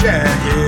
jacket.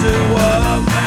to walk